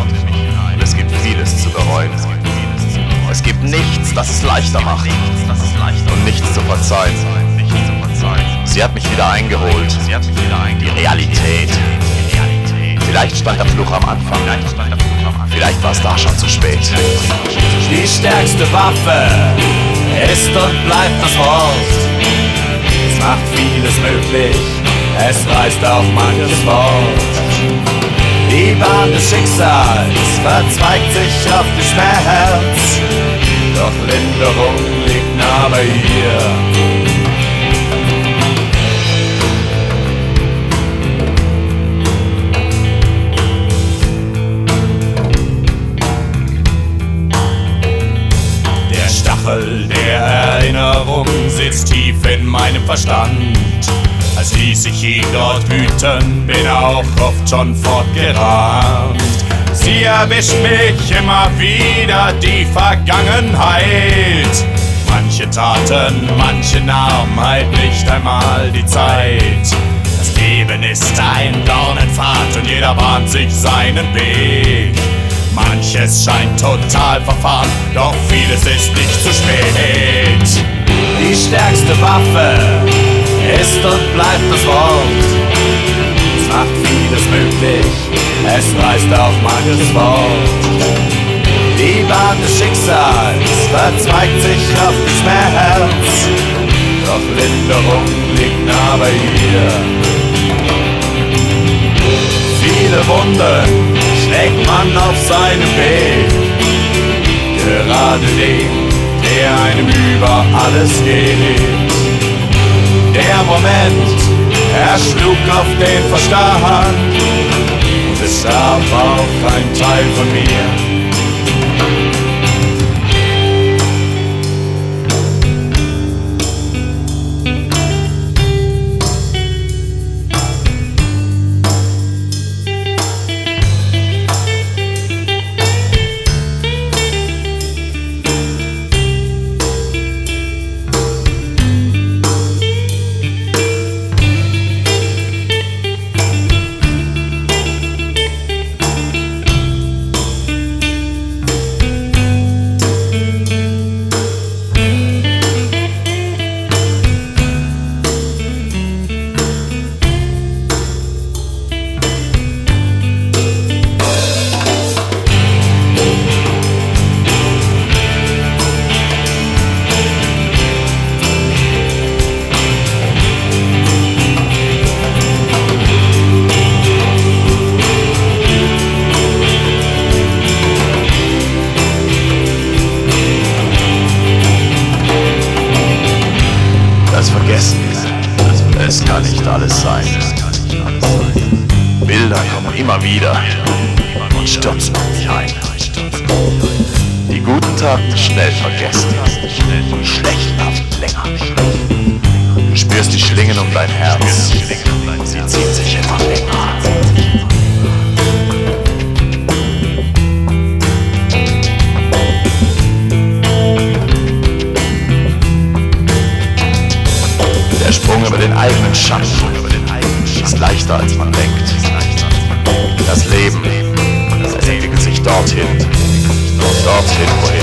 Und es gibt vieles zu bereuen. Es gibt nichts, das es leichter macht. Und nichts zu verzeihen. Sie hat mich wieder eingeholt. Die Realität. Vielleicht stand der Fluch am Anfang. Vielleicht war es da schon zu spät. Die stärkste Waffe ist und bleibt das Wort. Es macht vieles möglich, es reißt auch manches Wort. Die Bahn des Schicksals verzweigt sich auf den Schmerz, doch Linderung liegt nah bei ihr. Der Stachel der Erinnerung sitzt tief in meinem Verstand. Als ließ ich ihn dort wüten, bin auch oft schon fortgerannt. Sie erwischt mich immer wieder, die Vergangenheit. Manche Taten, manche nahmen halt nicht einmal die Zeit. Das Leben ist ein Dornenpfad und jeder bahnt sich seinen Weg. Manches scheint total verfahren, doch vieles ist nicht zu spät. Die stärkste Waffe ist und bleibt das Wort. Es macht vieles möglich, es reißt auch manches Wort. Die Bahn des Schicksals verzweigt sich auf den Schmerz, doch Linderung liegt nah bei ihr. Viele Wunden schlägt man auf seinem Weg, gerade den, der einem über alles geht. Er schlug auf den Verstand und es starb auch ein Teil von mir. Bilder kommen immer wieder und stürzen auf mich ein. Die guten Taten schnell vergessen, die schlechten haften länger. Du spürst die Schlingen um dein Herz, sie ziehen sich immer länger. Der Sprung über den eigenen Schatten ist leichter als man denkt. Das Leben, es entwickelt sich dorthin, dorthin, wohin